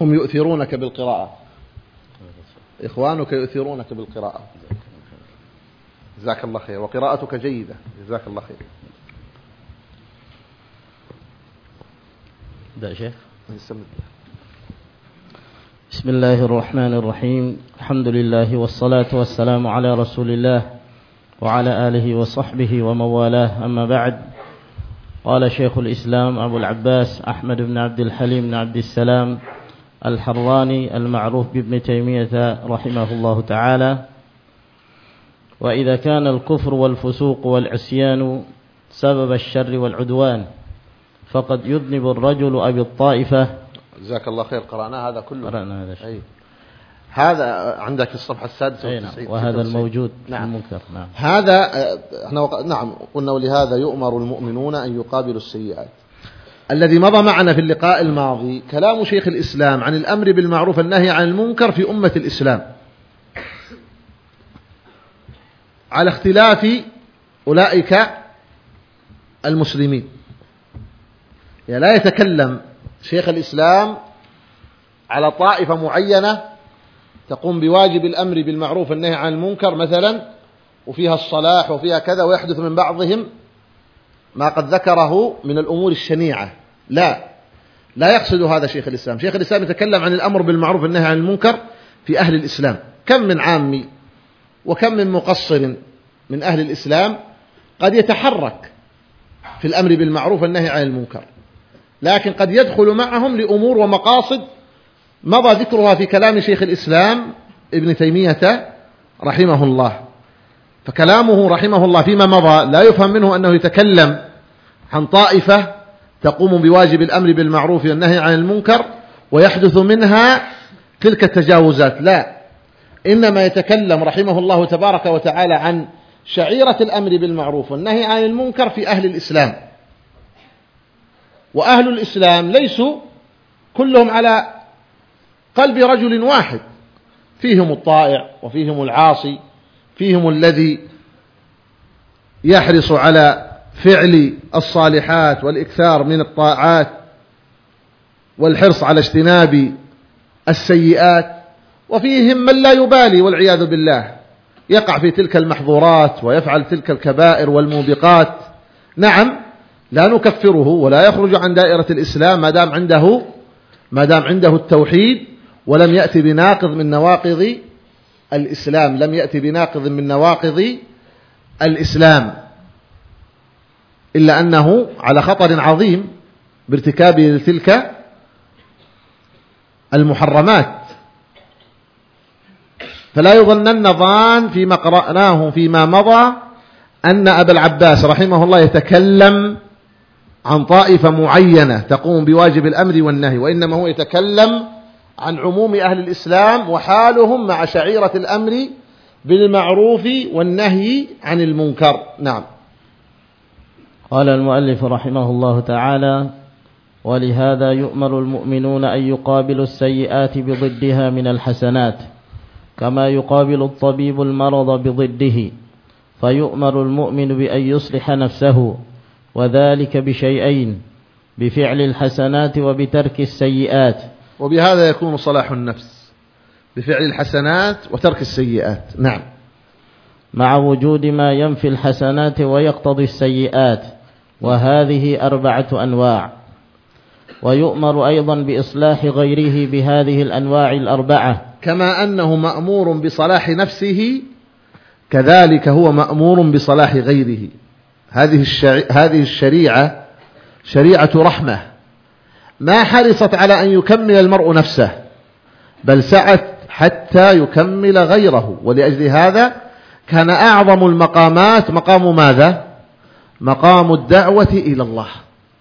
هم يؤثرونك بالقراءة. إخوانك يؤثرونك بالقراءة. جزاك الله خير. وقراءتك جيدة. جزاك الله خير. ده شيخ. بسم الله الرحمن الرحيم. الحمد لله والصلاة والسلام على رسول الله وعلى آله وصحبه وموالاه. أما بعد قال شيخ الإسلام أبو العباس أحمد بن عبد الحليم بن عبد السلام الحراني المعروف بابن تيمية رحمه الله تعالى. وإذا كان الكفر والفسوق والعصيان سبب الشر والعدوان فقد يذنب الرجل أبي الطائفة. جزاك الله خير. قرأنا هذا كله. قرأنا هذا شيء هذا عندك في الصفحة السادسة نعم. وهذا الموجود نعم. المنكر. نعم. هذا إحنا نعم. قلنا ولهذا يؤمر المؤمنون أن يقابلوا السيئات. الذي مضى معنا في اللقاء الماضي كلام شيخ الإسلام عن الأمر بالمعروف النهي عن المنكر في أمة الإسلام. على اختلاف أولئك المسلمين. يعني لا يتكلم شيخ الإسلام على طائفة معينة تقوم بواجب الأمر بالمعروف النهي عن المنكر مثلا وفيها الصلاح وفيها كذا ويحدث من بعضهم ما قد ذكره من الأمور الشنيعة. لا. لا يقصد هذا شيخ الإسلام. شيخ الإسلام يتكلم عن الأمر بالمعروف والنهي عن المنكر في أهل الإسلام. كم من عامي وكم من مقصر من أهل الإسلام قد يتحرك في الأمر بالمعروف والنهي عن المنكر. لكن قد يدخل معهم لأمور ومقاصد مضى ذكرها في كلام شيخ الإسلام ابن تيمية رحمه الله. فكلامه رحمه الله فيما مضى لا يفهم منه أنه يتكلم عن طائفة تقوم بواجب الأمر بالمعروف والنهي عن المنكر ويحدث منها تلك التجاوزات. لا. إنما يتكلم رحمه الله تبارك وتعالى عن شعيرة الأمر بالمعروف والنهي عن المنكر في أهل الإسلام. وأهل الإسلام ليسوا كلهم على قلب رجل واحد. فيهم الطائع وفيهم العاصي فيهم الذي يحرص على فعل الصالحات والإكثار من الطاعات والحرص على اجتناب السيئات وفيهم من لا يبالي والعياذ بالله. يقع في تلك المحظورات ويفعل تلك الكبائر والموبقات. نعم لا نكفره ولا يخرج عن دائرة الإسلام ما دام عنده ما دام عنده التوحيد ولم يأتي بناقض من نواقض الإسلام لم يأتي بناقض من نواقض الإسلام إلا أنه على خطر عظيم بارتكابه لتلك المحرمات. فلا يظنن ظان فيما قرأناه فيما مضى أن أبا العباس رحمه الله يتكلم عن طائفة معينة تقوم بواجب الأمر والنهي وإنما هو يتكلم عن عموم أهل الإسلام وحالهم مع شعيرة الأمر بالمعروف والنهي عن المنكر. نعم. قال المؤلف رحمه الله تعالى ولهذا يؤمر المؤمنون أن يقابلوا السيئات بضدها من الحسنات كما يقابل الطبيب المرض بضده فيؤمر المؤمن بأن يصلح نفسه وذلك بشيئين بفعل الحسنات وبترك السيئات وبهذا يكون صلاح النفس بفعل الحسنات وترك السيئات. نعم. مع وجود ما ينفي الحسنات ويقتضي السيئات وهذه أربعة أنواع. ويؤمر أيضا بإصلاح غيره بهذه الأنواع الأربعة. كما أنه مأمور بصلاح نفسه كذلك هو مأمور بصلاح غيره. هذه هذه الشريعة شريعة رحمة. ما حرصت على أن يكمل المرء نفسه بل سعت حتى يكمل غيره. ولأجل هذا كان أعظم المقامات مقام ماذا؟ مقام الدعوة إلى الله.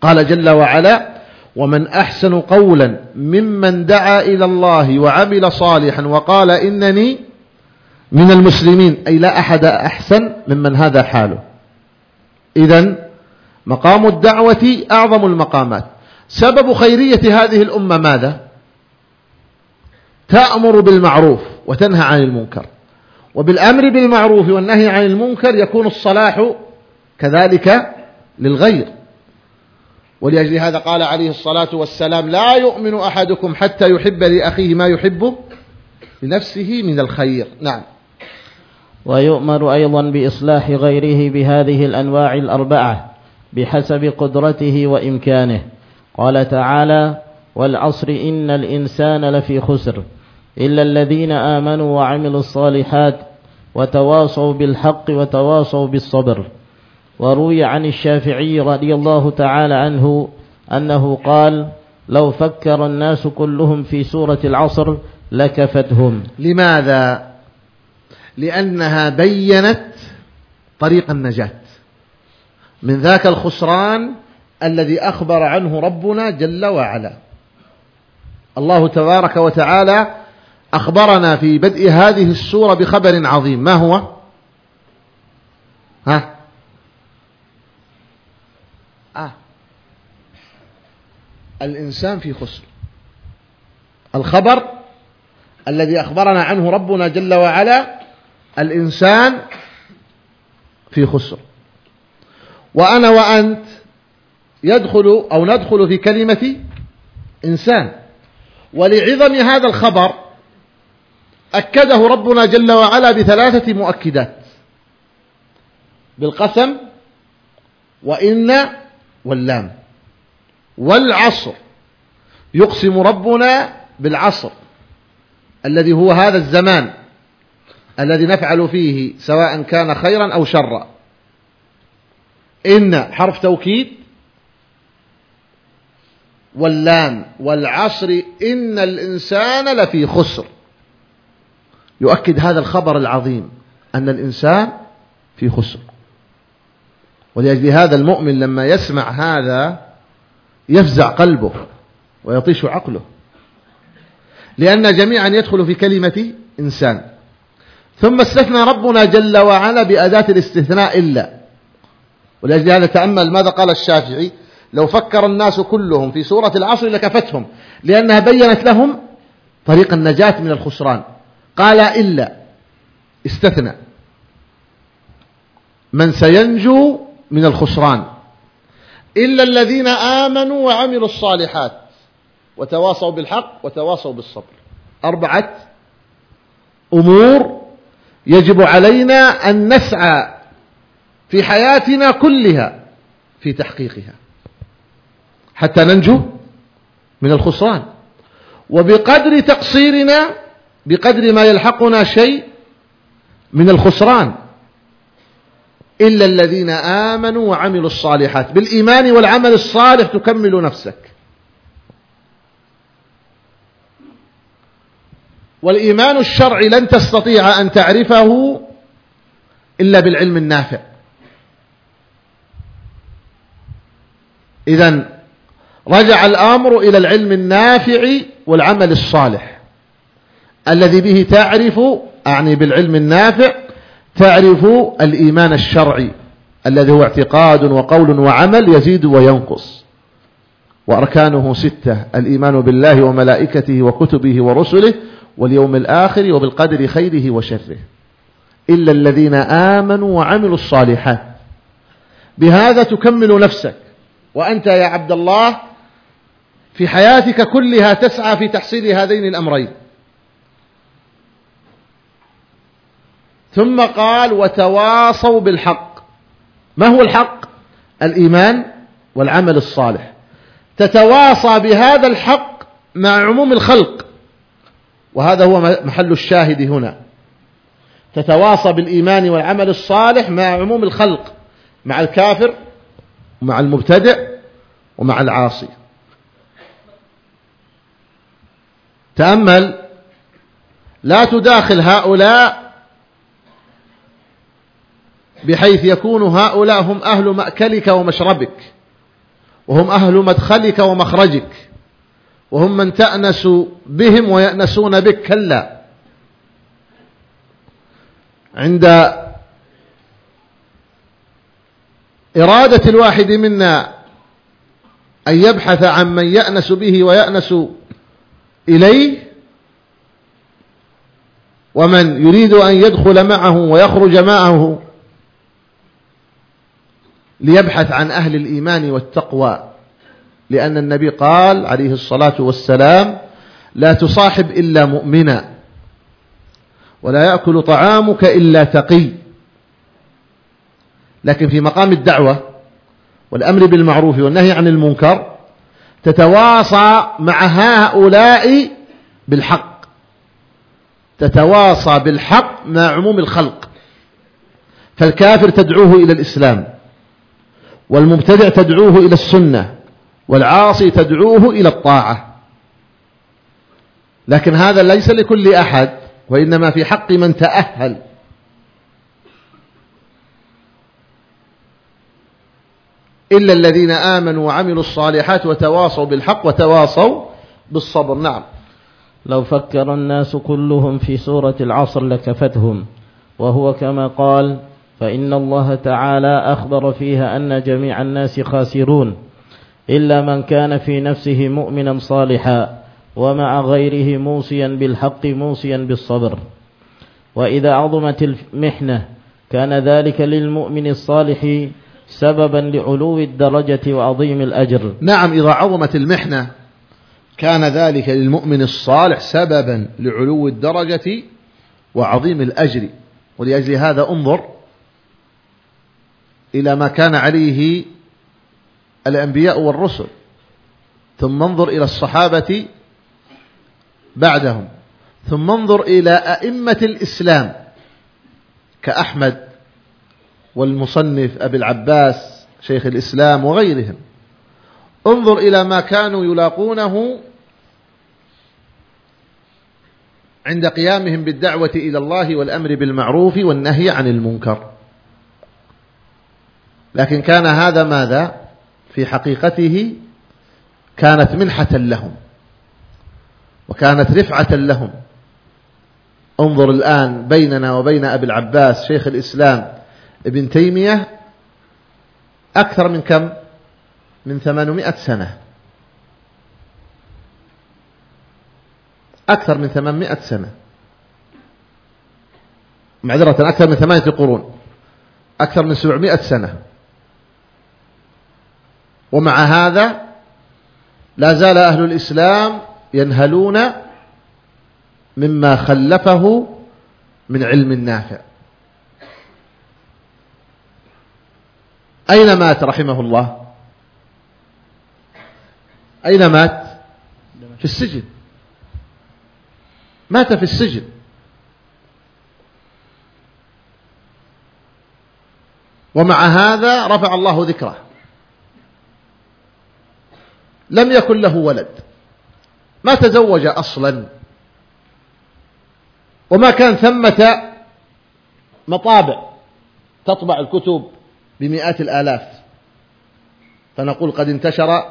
قال جل وعلا ومن أحسن قولا ممن دعا إلى الله وعمل صالحا وقال إنني من المسلمين. أي لا أحد أحسن ممن هذا حاله. إذا مقام الدعوة أعظم المقامات. سبب خيرية هذه الأمة ماذا؟ تأمر بالمعروف وتنهى عن المنكر. وبالأمر بالمعروف والنهي عن المنكر يكون الصلاح كذلك للغير. ولأجل هذا قال عليه الصلاة والسلام لا يؤمن أحدكم حتى يحب لأخيه ما يحب لنفسه من الخير. نعم. ويؤمر أيضا بإصلاح غيره بهذه الأنواع الأربعة بحسب قدرته وإمكانه. قال تعالى والعصر إن الإنسان لفي خسر إلا الذين آمنوا وعملوا الصالحات وتواصوا بالحق وتواصوا بالصبر. وروي عن الشافعي رضي الله تعالى عنه أنه قال لو فكر الناس كلهم في سورة العصر لكفتهم. لماذا؟ لأنها بينت طريق النجاة. من ذاك الخسران الذي أخبر عنه ربنا جل وعلا. الله تبارك وتعالى أخبرنا في بدء هذه السورة بخبر عظيم. ما هو؟ ها؟ آه. الإنسان في خسر. الخبر الذي أخبرنا عنه ربنا جل وعلا الإنسان في خسر. وأنا وأنت يدخل أو ندخل في كلمة إنسان. ولعظم هذا الخبر أكده ربنا جل وعلا بثلاثة مؤكدات. بالقسم وإن واللام. والعصر. يقسم ربنا بالعصر. الذي هو هذا الزمان. الذي نفعل فيه سواء كان خيرا أو شرا. إن حرف توكيد واللام والعصر إن الإنسان لفي خسر. يؤكد هذا الخبر العظيم أن الإنسان في خسر. ولأجل هذا المؤمن لما يسمع هذا يفزع قلبه ويطيش عقله. لأن جميعا يدخل في كلمة إنسان. ثم استثنى ربنا جل وعلا بأداة الاستثناء إلا. ولأجل هذا تأمل ماذا قال الشافعي؟ لو فكر الناس كلهم في سورة العصر لكفتهم لأنها بينت لهم طريق النجاة من الخسران. قال إلا استثنى. من سينجو من الخسران. إلا الذين آمنوا وعملوا الصالحات وتواصوا بالحق وتواصوا بالصبر. أربعة أمور يجب علينا أن نسعى في حياتنا كلها في تحقيقها. حتى ننجو من الخسران. وبقدر تقصيرنا بقدر ما يلحقنا شيء من الخسران. إلا الذين آمنوا وعملوا الصالحات. بالإيمان والعمل الصالح تكمل نفسك. والإيمان الشرعي لن تستطيع أن تعرفه إلا بالعلم النافع. إذا رجع الأمر إلى العلم النافع والعمل الصالح. الذي به تعرف أعني بالعلم النافع تعرف الإيمان الشرعي الذي هو اعتقاد وقول وعمل يزيد وينقص. وأركانه ستة الإيمان بالله وملائكته وكتبه ورسله واليوم الآخر وبالقدر خيره وشره. إلا الذين آمنوا وعملوا الصالحات. بهذا تكمل نفسك. وأنت يا عبد الله في حياتك كلها تسعى في تحصيل هذين الأمرين. ثم قال وتواصوا بالحق. ما هو الحق؟ الإيمان والعمل الصالح. تتواصى بهذا الحق مع عموم الخلق. وهذا هو محل الشاهد هنا. تتواصى بالإيمان والعمل الصالح مع عموم الخلق مع الكافر ومع المبتدع ومع العاصي. تأمل. لا تداخل هؤلاء بحيث يكون هؤلاء هم أهل مأكلك ومشربك وهم أهل مدخلك ومخرجك وهم من تأنس بهم ويأنسون بك كلا. عند إرادة الواحد منا أن يبحث عن من يأنس به ويأنس إليه ومن يريد أن يدخل معه ويخرج معه ليبحث عن أهل الإيمان والتقوى. لأن النبي قال عليه الصلاة والسلام لا تصاحب إلا مؤمنا ولا يأكل طعامك إلا تقي. لكن في مقام الدعوة والأمر بالمعروف والنهي عن المنكر تتواصى مع هؤلاء بالحق. تتواصى بالحق مع عموم الخلق. فالكافر تدعوه إلى الإسلام والمبتدع تدعوه إلى السنة والعاصي تدعوه إلى الطاعة. لكن هذا ليس لكل أحد وإنما في حق من تأهل. إلا الذين آمنوا وعملوا الصالحات وتواصوا بالحق وتواصوا بالصبر. نعم. لو فكر الناس كلهم في سورة العصر لكفتهم وهو كما قال فإن الله تعالى أخبر فيها أن جميع الناس خاسرون إلا من كان في نفسه مؤمنا صالحا ومع غيره موصيا بالحق موصيا بالصبر. وإذا عظمت المحنة كان ذلك للمؤمن الصالح سببا لعلو الدرجة وعظيم الأجر. نعم إذا عظمت المحنة كان ذلك للمؤمن الصالح سببا لعلو الدرجة وعظيم الأجر. ولأجل هذا انظر إلى ما كان عليه الأنبياء والرسل ثم انظر إلى الصحابة بعدهم ثم انظر إلى أئمة الإسلام كأحمد والمصنف أبي العباس شيخ الإسلام وغيرهم. انظر إلى ما كانوا يلاقونه عند قيامهم بالدعوة إلى الله والأمر بالمعروف والنهي عن المنكر. لكن كان هذا ماذا؟ في حقيقته كانت منحة لهم وكانت رفعة لهم. انظر الآن بيننا وبين أبي العباس شيخ الإسلام ابن تيمية أكثر من كم؟ من ثمانمائة سنة. أكثر من ثمانمائة سنة. معذرة أكثر من ثمانية قرون. أكثر من سبعمائة سنة. ومع هذا لا زال أهل الإسلام ينهلون مما خلفه من علم نافع. أين مات رحمه الله؟ أين مات؟ في السجن. مات في السجن. ومع هذا رفع الله ذكره. لم يكن له ولد. ما تزوج أصلا. وما كان ثمة مطابع تطبع الكتب. بمئات الآلاف. فنقول قد انتشر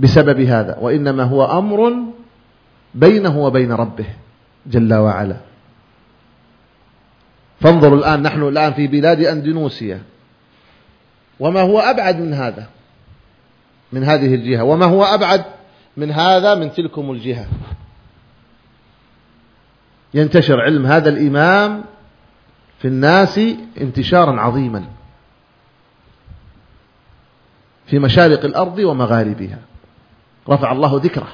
بسبب هذا وإنما هو أمر بينه وبين ربه جل وعلا. فانظروا الآن نحن الآن في بلاد أندونوسيا وما هو أبعد من هذا؟ من هذه الجهة. وما هو أبعد من هذا؟ من تلكم الجهة. ينتشر علم هذا الإمام في الناس انتشارا عظيما في مشارق الأرض ومغاربها. رفع الله ذكره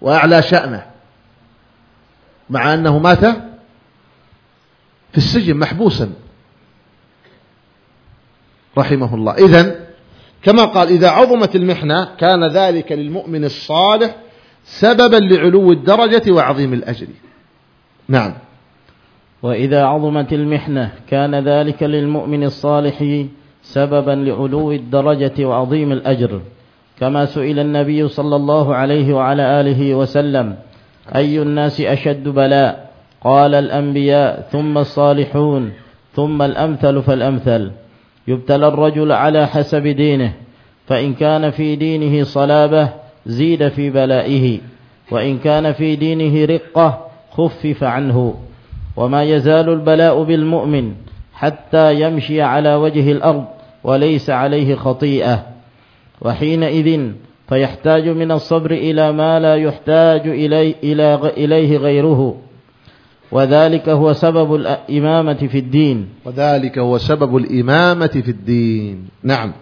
وأعلى شأنه مع أنه مات في السجن محبوسا. رحمه الله. إذن كما قال إذا عظمت المحنة كان ذلك للمؤمن الصالح سببا لعلو الدرجة وعظيم الأجر. نعم. وإذا عظمت المحنة كان ذلك للمؤمن الصالح سببا لعلو الدرجة وعظيم الأجر. كما سئل النبي صلى الله عليه وعلى آله وسلم أي الناس أشد بلاء؟ قال الأنبياء ثم الصالحون ثم الأمثل فالأمثل. يبتلى الرجل على حسب دينه فإن كان في دينه صلابة زيد في بلائه وإن كان في دينه رقة خفف عنه. وما يزال البلاء بالمؤمن حتى يمشي على وجه الأرض وليس عليه خطيئة. وحينئذ فيحتاج من الصبر إلى ما لا يحتاج إلي إلى إليه غيره. وذلك هو سبب الإمامة في الدين. وذلك هو سبب الإمامة في الدين. نعم.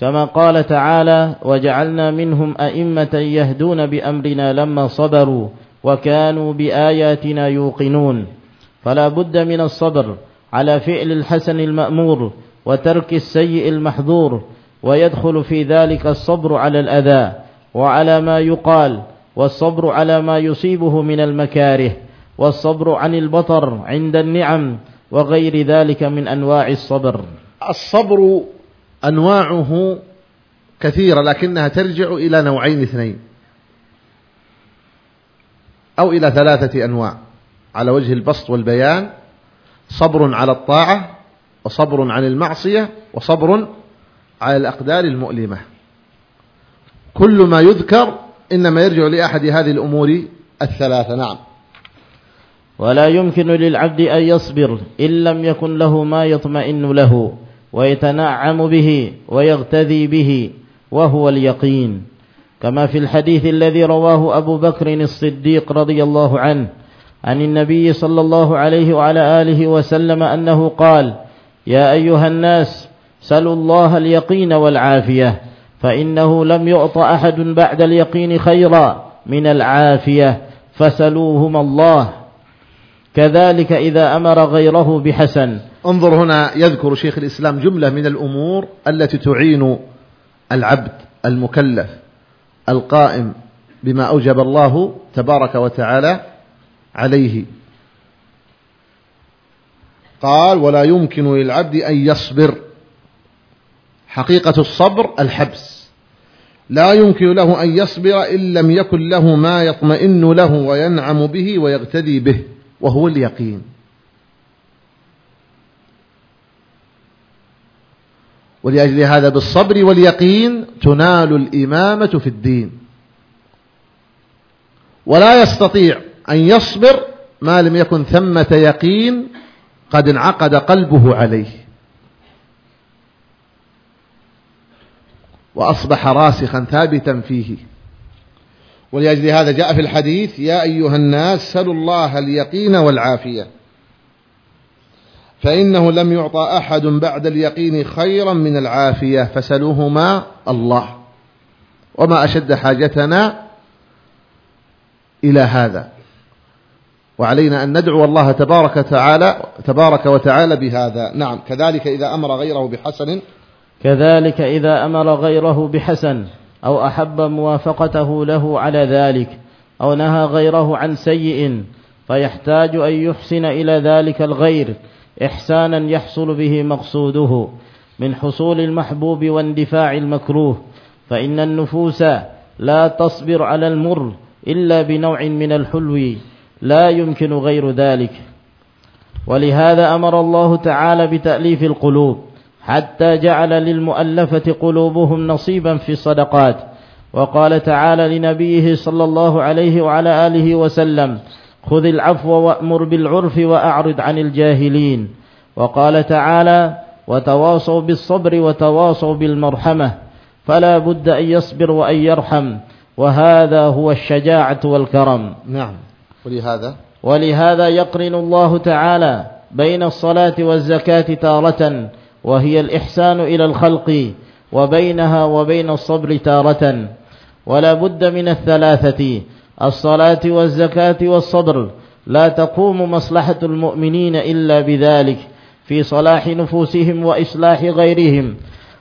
كما قال تعالى وجعلنا منهم أئمة يهدون بأمرنا لما صبروا وكانوا بآياتنا يوقنون. فلا بد من الصبر على فعل الحسن المأمور وترك السيء المحظور ويدخل في ذلك الصبر على الأذى وعلى ما يقال والصبر على ما يصيبه من المكاره والصبر عن البطر عند النعم وغير ذلك من أنواع الصبر. الصبر أنواعه كثيرة لكنها ترجع إلى نوعين اثنين. أو إلى ثلاثة أنواع. على وجه البسط والبيان صبر على الطاعة وصبر عن المعصية وصبر على الأقدار المؤلمة. كل ما يذكر إنما يرجع لأحد هذه الأمور الثلاثة. نعم. ولا يمكن للعبد أن يصبر إن لم يكن له ما يطمئن له ويتنعم به ويغتذي به وهو اليقين. كما في الحديث الذي رواه أبو بكر الصديق رضي الله عنه عن النبي صلى الله عليه وعلى آله وسلم أنه قال يا أيها الناس سلوا الله اليقين والعافية فإنه لم يعط أحد بعد اليقين خيرا من العافية فسلوهما الله. كذلك إذا أمر غيره بحسن. انظر هنا يذكر شيخ الإسلام جملة من الأمور التي تعين العبد المكلف. القائم بما أوجب الله تبارك وتعالى عليه. قال ولا يمكن للعبد أن يصبر. حقيقة الصبر الحبس. لا يمكن له أن يصبر إن لم يكن له ما يطمئن له وينعم به ويقتدي به وهو اليقين. ولأجل هذا بالصبر واليقين تنال الإمامة في الدين. ولا يستطيع أن يصبر ما لم يكن ثمة يقين قد انعقد قلبه عليه. وأصبح راسخا ثابتا فيه. ولأجل هذا جاء في الحديث يا أيها الناس سلوا الله اليقين والعافية. فإنه لم يعطى أحد بعد اليقين خيرا من العافية فسلوهما الله. وما أشد حاجتنا إلى هذا. وعلينا أن ندعو الله تبارك وتعالى تبارك وتعالى بهذا. نعم كذلك إذا أمر غيره بحسن. كذلك إذا أمر غيره بحسن أو أحب موافقته له على ذلك أو نهى غيره عن سيء فيحتاج أن يحسن إلى ذلك الغير. إحسانا يحصل به مقصوده من حصول المحبوب واندفاع المكروه فإن النفوس لا تصبر على المر إلا بنوع من الحلو لا يمكن غير ذلك. ولهذا أمر الله تعالى بتأليف القلوب حتى جعل للمؤلفة قلوبهم نصيبا في الصدقات. وقال تعالى لنبيه صلى الله عليه وعلى آله وسلم خذ العفو وأمر بالعرف وأعرض عن الجاهلين. وقال تعالى وتواصوا بالصبر وتواصوا بالمرحمة فلا بد أن يصبر وأن يرحم وهذا هو الشجاعة والكرم. نعم. ولهذا؟ ولهذا يقرن الله تعالى بين الصلاة والزكاة تارة وهي الإحسان إلى الخلق وبينها وبين الصبر تارة. ولا بد من الثلاثة الصلاة والزكاة والصبر. لا تقوم مصلحة المؤمنين إلا بذلك. في صلاح نفوسهم وإصلاح غيرهم.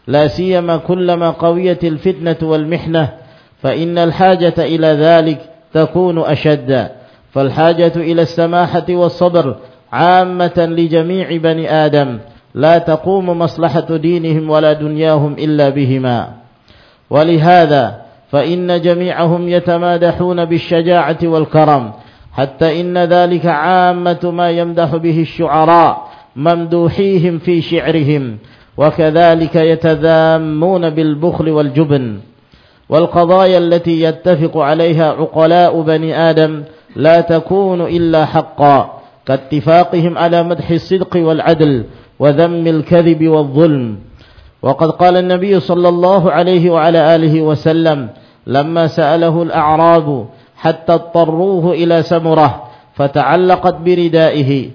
لا سيما كلما قويت الفتنة والمحنة. فإن الحاجة إلى ذلك تكون أشد. فالحاجة إلى السماحة والصبر عامة لجميع بني آدم. لا تقوم مصلحة دينهم ولا دنياهم إلا بهما. ولهذا فإن جميعهم يتمادحون بالشجاعة والكرم حتى إن ذلك عامة ما يمدح به الشعراء ممدوحيهم في شعرهم وكذلك يتذامون بالبخل والجبن. والقضايا التي يتفق عليها عقلاء بني آدم لا تكون إلا حقا كاتفاقهم على مدح الصدق والعدل وذم الكذب والظلم. وقد قال النبي صلى الله عليه وعلى آله وسلم لما سأله الأعراب حتى اضطروه إلى سمرة فتعلقت بردائه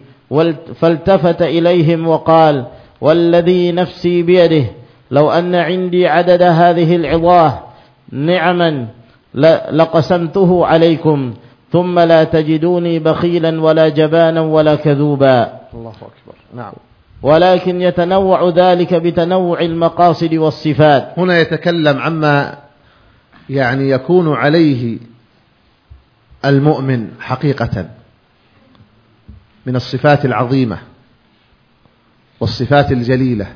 فالتفت إليهم وقال والذي نفسي بيده لو أن عندي عدد هذه العظاه نعما لقسمته عليكم ثم لا تجدوني بخيلا ولا جبانا ولا كذوبا الله أكبر. نعم. ولكن يتنوع ذلك بتنوع المقاصد والصفات. هنا يتكلم عما يعني يكون عليه المؤمن حقيقة من الصفات العظيمة والصفات الجليلة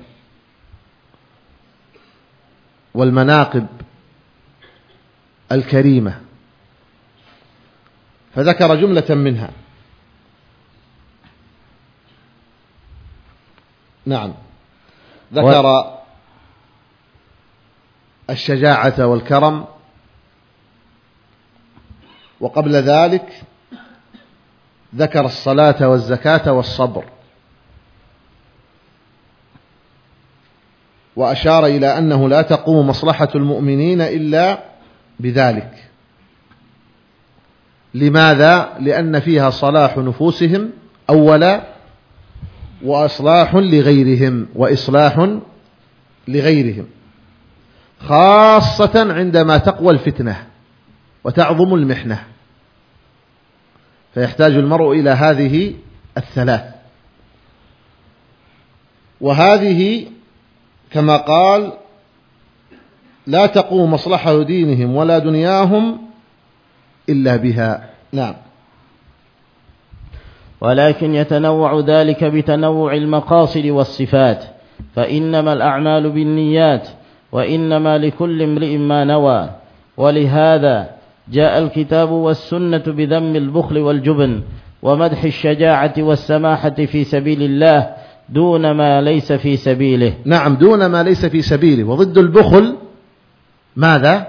والمناقب الكريمة فذكر جملة منها. نعم. ذكر الشجاعة والكرم وقبل ذلك ذكر الصلاة والزكاة والصبر. وأشار إلى أنه لا تقوم مصلحة المؤمنين إلا بذلك. لماذا؟ لأن فيها صلاح نفوسهم أولا وإصلاح لغيرهم وإصلاح لغيرهم خاصة عندما تقوى الفتنة وتعظم المحنة. فيحتاج المرء إلى هذه الثلاث. وهذه كما قال لا تقوم مصلحة دينهم ولا دنياهم إلا بها. نعم. ولكن يتنوع ذلك بتنوع المقاصد والصفات فإنما الأعمال بالنيات وإنما لكل امرئ ما نوى. ولهذا جاء الكتاب والسنة بذم البخل والجبن ومدح الشجاعة والسماحة في سبيل الله دون ما ليس في سبيله. نعم دون ما ليس في سبيله. وضد البخل ماذا؟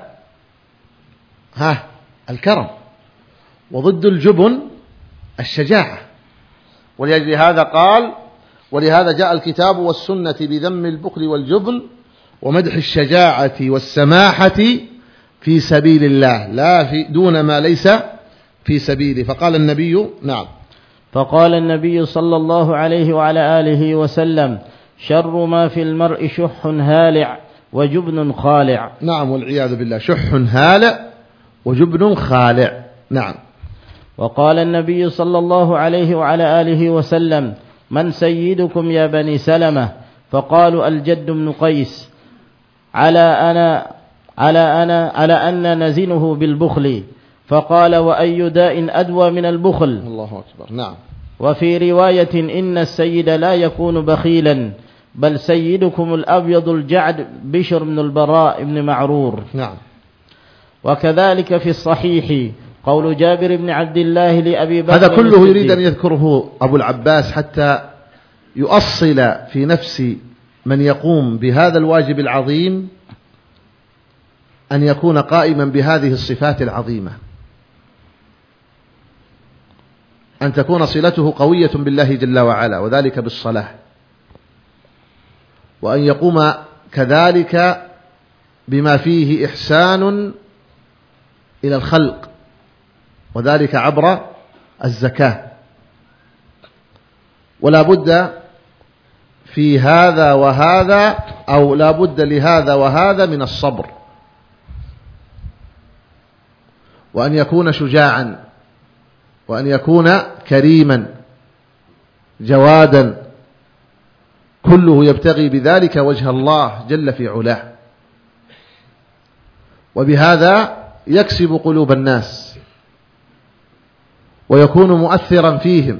ها الكرم. وضد الجبن الشجاعة. ولأجل هذا قال ولهذا جاء الكتاب والسنة بذم البخل والجبن ومدح الشجاعة والسماحة في سبيل الله لا في دون ما ليس في سبيله. فقال النبي نعم. فقال النبي صلى الله عليه وعلى آله وسلم شر ما في المرء شح هالع وجبن خالع. نعم والعياذ بالله شح هالع وجبن خالع. نعم. وقال النبي صلى الله عليه وعلى آله وسلم من سيدكم يا بني سلمة؟ فقالوا الجد بن قيس. على أنا على أنا على أن نزنه بالبخل. فقال وأي داء أدوى من البخل؟ الله أكبر. نعم. وفي رواية إن السيد لا يكون بخيلا بل سيدكم الأبيض الجعد بشر بن البراء بن معرور. نعم. وكذلك في الصحيح قول جابر بن عبد الله لأبي بكر هذا كله يريد أن يذكره أبو العباس حتى يؤصل في نفس من يقوم بهذا الواجب العظيم أن يكون قائما بهذه الصفات العظيمة. أن تكون صلته قوية بالله جل وعلا وذلك بالصلاة. وأن يقوم كذلك بما فيه إحسان إلى الخلق وذلك عبر الزكاة. ولا بد في هذا وهذا أو لا بد لهذا وهذا من الصبر. وأن يكون شجاعا وأن يكون كريما جوادا. كله يبتغي بذلك وجه الله جل في علاه. وبهذا يكسب قلوب الناس ويكون مؤثرا فيهم.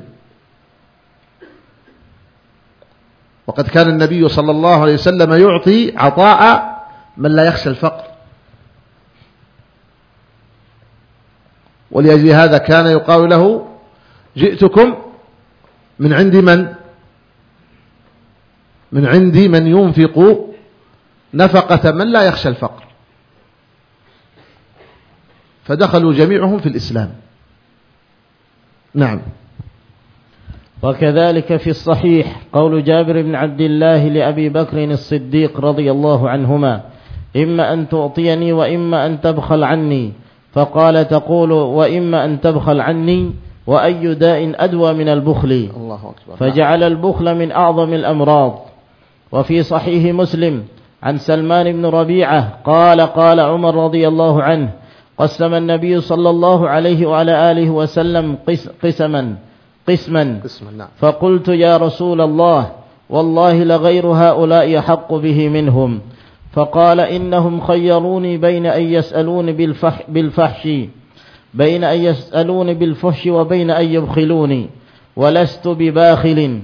وقد كان النبي صلى الله عليه وسلم يعطي عطاء من لا يخشى الفقر. ولأجل هذا كان يقال له جئتكم من عند من؟ من عند من ينفق نفقة من لا يخشى الفقر. فدخلوا جميعهم في الإسلام. نعم. وكذلك في الصحيح قول جابر بن عبد الله لأبي بكر الصديق رضي الله عنهما إما أن تعطيني وإما أن تبخل عني. فقال تقول وإما أن تبخل عني وأي داء أدوى من البخل. الله أكبر. فجعل البخل من أعظم الأمراض. وفي صحيح مسلم عن سلمان بن ربيعة قال قال عمر رضي الله عنه قسم النبي صلى الله عليه وعلى آله وسلم قسما قسما. قسما نعم. فقلت يا رسول الله والله لغير هؤلاء أحق به منهم. فقال إنهم خيروني بين أن يسألون بالفح بالفحش بين أن يسألون بالفحش وبين أن يبخلوني ولست بباخل.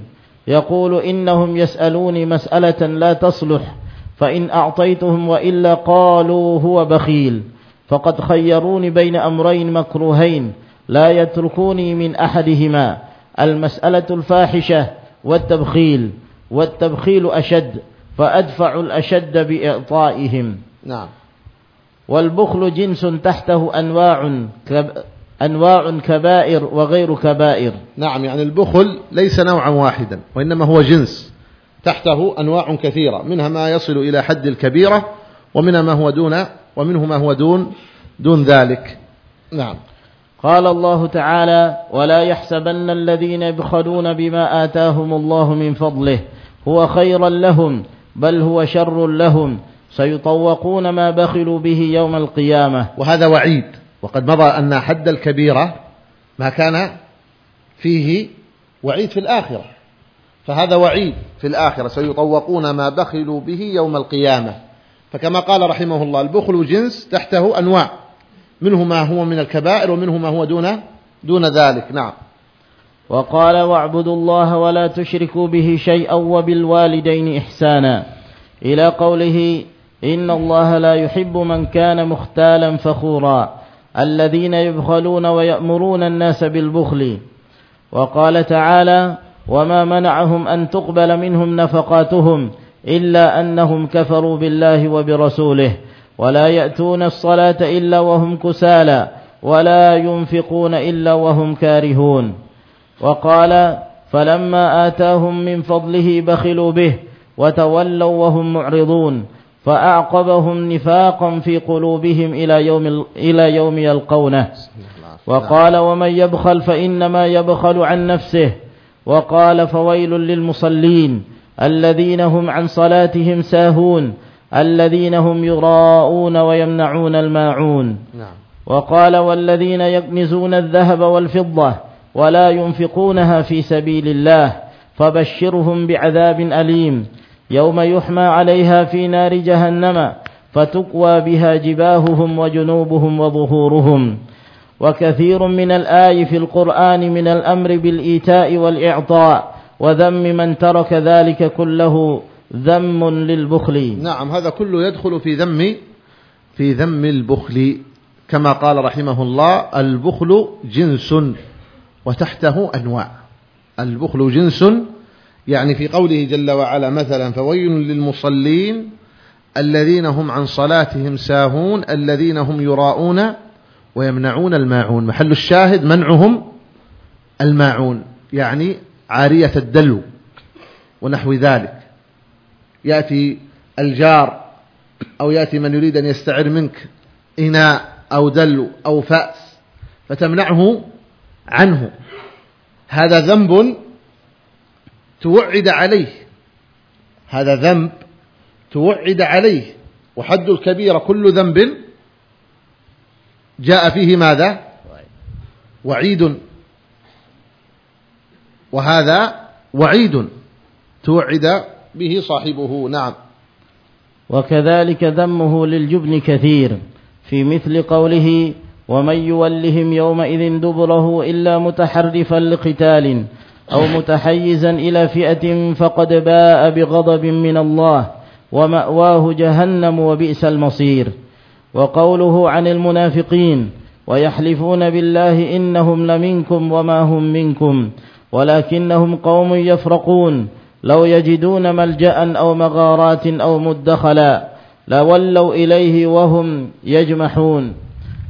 يقول إنهم يسألوني مسألة لا تصلح فإن أعطيتهم وإلا قالوا هو بخيل. فقد خيروني بين أمرين مكروهين لا يتركوني من أحدهما المسألة الفاحشة والتبخيل والتبخيل أشد. فأدفع الأشد بإعطائهم. نعم. والبخل جنس تحته أنواع أنواع كبائر وغير كبائر. نعم يعني البخل ليس نوعا واحدا وإنما هو جنس تحته أنواع كثيرة منها ما يصل إلى حد الكبيرة ومنها ما هو دون ومنه ما هو دون دون ذلك. نعم. قال الله تعالى ولا يحسبن الذين يبخلون بما آتاهم الله من فضله هو خيرا لهم بل هو شر لهم سيطوقون ما بخلوا به يوم القيامة. وهذا وعيد. وقد مضى أن حد الكبيرة ما كان فيه وعيد في الآخرة. فهذا وعيد في الآخرة سيطوقون ما بخلوا به يوم القيامة. فكما قال رحمه الله البخل جنس تحته أنواع منه ما هو من الكبائر ومنه ما هو دون دون ذلك. نعم. وقال واعبدوا الله ولا تشركوا به شيئا وبالوالدين إحسانا. إلى قوله إن الله لا يحب من كان مختالا فخورا. الذين يبخلون ويأمرون الناس بالبخل. وقال تعالى وما منعهم أن تقبل منهم نفقاتهم إلا أنهم كفروا بالله وبرسوله. ولا يأتون الصلاة إلا وهم كسالى ولا ينفقون إلا وهم كارهون. وقال فلما آتاهم من فضله بخلوا به وتولوا وهم معرضون فأعقبهم نفاقا في قلوبهم إلى يوم, إلى يوم يلقونه. وقال ومن يبخل فإنما يبخل عن نفسه. وقال فويل للمصلين الذين هم عن صلاتهم ساهون الذين هم يراءون ويمنعون الماعون. نعم. وقال والذين يكنزون الذهب والفضة ولا ينفقونها في سبيل الله فبشرهم بعذاب أليم. يوم يحمى عليها في نار جهنم فتكوى بها جباههم وجنوبهم وظهورهم. وكثير من الآي في القرآن من الأمر بالإيتاء والإعطاء وذم من ترك ذلك كله ذم للبخل. نعم هذا كله يدخل في ذم في ذم البخل. كما قال رحمه الله البخل جنس. وتحته أنواع. البخل جنس يعني في قوله جل وعلا مثلا فويل للمصلين الذين هم عن صلاتهم ساهون الذين هم يراءون ويمنعون الماعون. محل الشاهد منعهم الماعون يعني عارية الدلو ونحو ذلك. يأتي الجار أو يأتي من يريد أن يستعر منك إناء أو دلو أو فأس فتمنعه عنه. هذا ذنب توعد عليه. هذا ذنب توعد عليه. وحد الكبيرة كل ذنب. جاء فيه ماذا؟ وعيد. وهذا وعيد توعد به صاحبه. نعم. وكذلك ذمه للجبن كثير. في مثل قوله ومن يولهم يومئذ دبره إلا متحرفا لقتال أو متحيزا إلى فئة فقد باء بغضب من الله ومأواه جهنم وبئس المصير. وقوله عن المنافقين ويحلفون بالله إنهم لمنكم وما هم منكم ولكنهم قوم يفرقون لو يجدون ملجأ أو مغارات أو مدخلا لولوا إليه وهم يجمحون.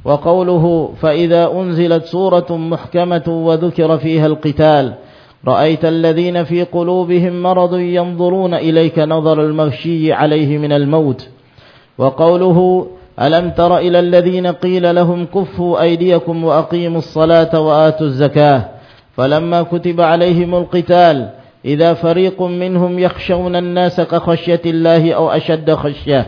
وقوله فإذا أنزلت سورة محكمة وذكر فيها القتال رأيت الذين في قلوبهم مرض ينظرون إليك نظر المغشي عليه من الموت. وقوله ألم تر إلى الذين قيل لهم كفوا أيديكم وأقيموا الصلاة وآتوا الزكاة فلما كتب عليهم القتال إذا فريق منهم يخشون الناس كخشية الله أو أشد خشية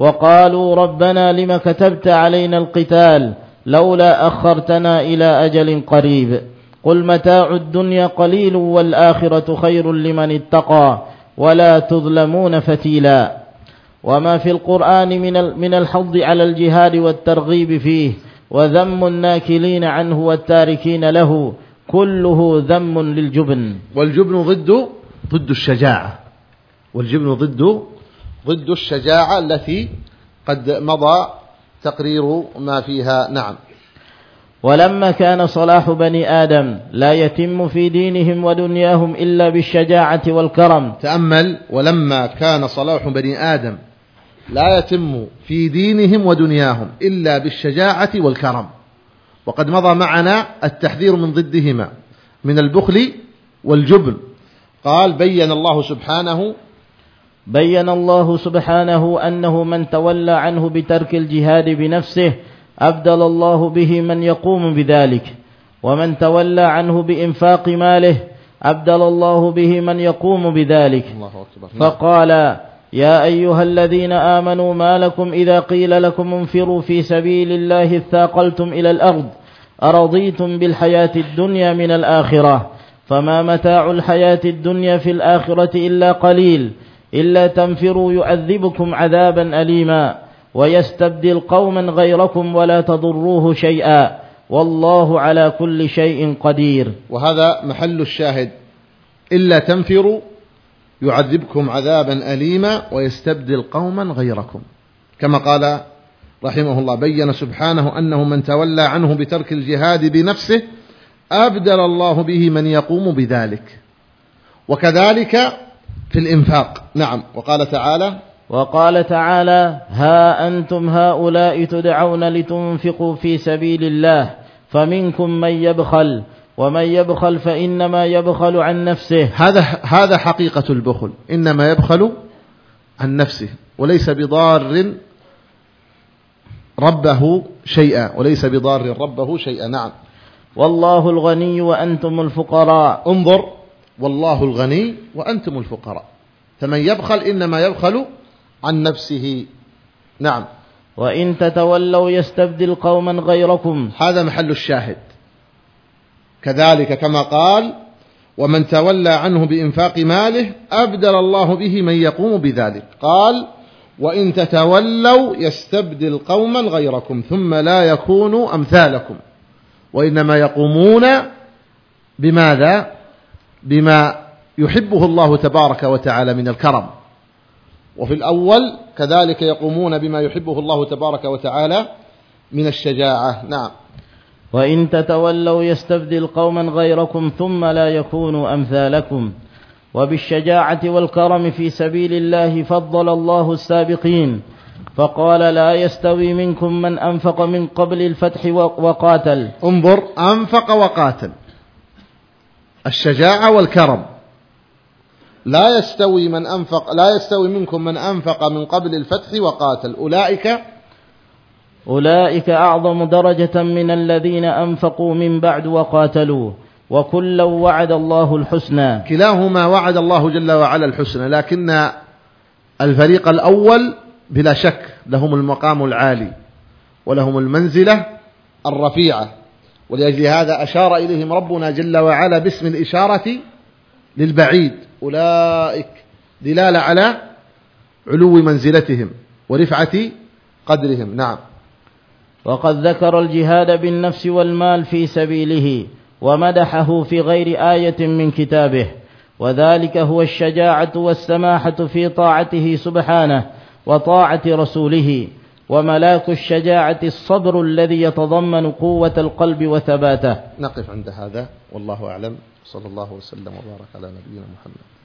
وقالوا ربنا لم كتبت علينا القتال لولا أخرتنا إلى أجل قريب. قل متاع الدنيا قليل والآخرة خير لمن اتقى ولا تظلمون فتيلا. وما في القرآن من من الحض على الجهاد والترغيب فيه وذم الناكلين عنه والتاركين له كله ذم للجبن. والجبن ضد ضد الشجاعة. والجبن ضد ضد الشجاعة التي قد مضى تقرير ما فيها. نعم. ولما كان صلاح بني آدم لا يتم في دينهم ودنياهم إلا بالشجاعة والكرم. تأمل ولما كان صلاح بني آدم لا يتم في دينهم ودنياهم إلا بالشجاعة والكرم. وقد مضى معنا التحذير من ضدهما من البخل والجبن. قال بين الله سبحانه بين الله سبحانه أنه من تولى عنه بترك الجهاد بنفسه أبدل الله به من يقوم بذلك. ومن تولى عنه بإنفاق ماله أبدل الله به من يقوم بذلك. أكبر. فقال يا أيها الذين آمنوا ما لكم إذا قيل لكم انفروا في سبيل الله اثاقلتم إلى الأرض أرضيتم بالحياة الدنيا من الآخرة؟ فما متاع الحياة الدنيا في الآخرة إلا قليل. إلا تنفروا يعذبكم عذابا أليما ويستبدل قوما غيركم ولا تضروه شيئا والله على كل شيء قدير. وهذا محل الشاهد. إلا تنفروا يعذبكم عذابا أليما ويستبدل قوما غيركم. كما قال رحمه الله بين سبحانه أنه من تولى عنه بترك الجهاد بنفسه أبدل الله به من يقوم بذلك. وكذلك في الإنفاق. نعم. وقال تعالى وقال تعالى ها أنتم هؤلاء تدعون لتنفقوا في سبيل الله فمنكم من يبخل ومن يبخل فإنما يبخل عن نفسه. هذا هذا حقيقة البخل. إنما يبخل عن نفسه وليس بضار ربه شيئا وليس بضار ربه شيئا. نعم. والله الغني وأنتم الفقراء. انظر والله الغني وأنتم الفقراء. فمن يبخل إنما يبخل عن نفسه. نعم. وإن تتولوا يستبدل قوما غيركم. هذا محل الشاهد. كذلك كما قال ومن تولى عنه بإنفاق ماله أبدل الله به من يقوم بذلك. قال وإن تتولوا يستبدل قوما غيركم ثم لا يكونوا أمثالكم. وإنما يقومون بماذا؟ بما يحبه الله تبارك وتعالى من الكرم. وفي الأول كذلك يقومون بما يحبه الله تبارك وتعالى من الشجاعة. نعم. وإن تتولوا يستبدل قوما غيركم ثم لا يكونوا أمثالكم. وبالشجاعة والكرم في سبيل الله فضل الله السابقين. فقال لا يستوي منكم من أنفق من قبل الفتح وقاتل. انظر أنفق وقاتل. الشجاعة والكرم. لا يستوي من أنفق لا يستوي منكم من أنفق من قبل الفتح وقاتل. أولئك أولئك أعظم درجة من الذين أنفقوا من بعد وقاتلوا وكلا وعد الله الحسنى. كلاهما وعد الله جل وعلا الحسنى. لكن الفريق الأول بلا شك لهم المقام العالي ولهم المنزلة الرفيعة. ولأجل هذا أشار إليهم ربنا جل وعلا باسم الإشارة للبعيد. أولئك دلالة على علو منزلتهم ورفعة قدرهم. نعم. وقد ذكر الجهاد بالنفس والمال في سبيله ومدحه في غير آية من كتابه. وذلك هو الشجاعة والسماحة في طاعته سبحانه وطاعة رسوله. وملاك الشجاعة الصبر الذي يتضمن قوة القلب وثباته. نقف عند هذا والله أعلم. صلى الله وسلم وبارك على نبينا محمد.